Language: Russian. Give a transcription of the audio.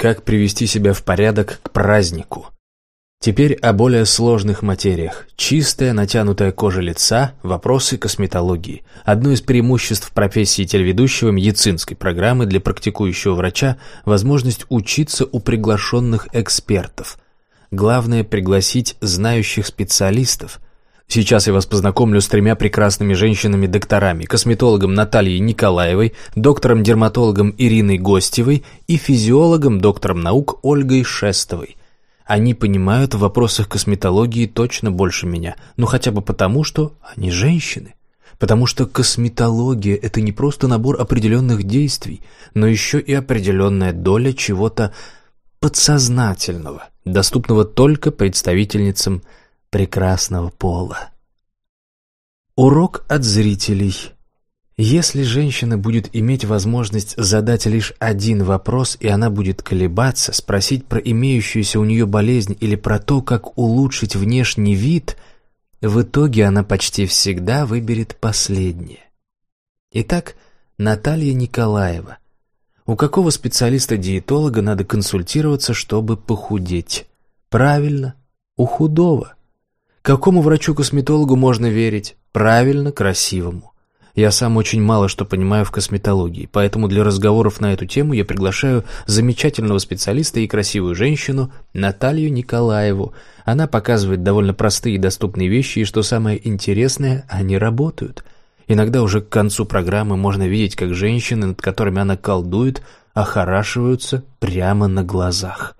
Как привести себя в порядок к празднику. Теперь о более сложных материях. Чистая, натянутая кожа лица, вопросы косметологии. Одно из преимуществ профессии телеведущего медицинской программы для практикующего врача – возможность учиться у приглашенных экспертов. Главное – пригласить знающих специалистов. Сейчас я вас познакомлю с тремя прекрасными женщинами-докторами, косметологом Натальей Николаевой, доктором-дерматологом Ириной Гостевой и физиологом, доктором наук Ольгой Шестовой. Они понимают в вопросах косметологии точно больше меня, ну хотя бы потому, что они женщины. Потому что косметология – это не просто набор определенных действий, но еще и определенная доля чего-то подсознательного, доступного только представительницам прекрасного пола. Урок от зрителей – если женщина будет иметь возможность задать лишь один вопрос, и она будет колебаться, спросить про имеющуюся у нее болезнь или про то, как улучшить внешний вид, в итоге она почти всегда выберет последнее. Итак, Наталья Николаева. У какого специалиста-диетолога надо консультироваться, чтобы похудеть? Правильно, у худого. Какому врачу-косметологу можно верить? Правильно, красивому. Я сам очень мало что понимаю в косметологии, поэтому для разговоров на эту тему я приглашаю замечательного специалиста и красивую женщину Наталью Николаеву. Она показывает довольно простые и доступные вещи, и что самое интересное, они работают. Иногда уже к концу программы можно видеть, как женщины, над которыми она колдует, охорашиваются прямо на глазах.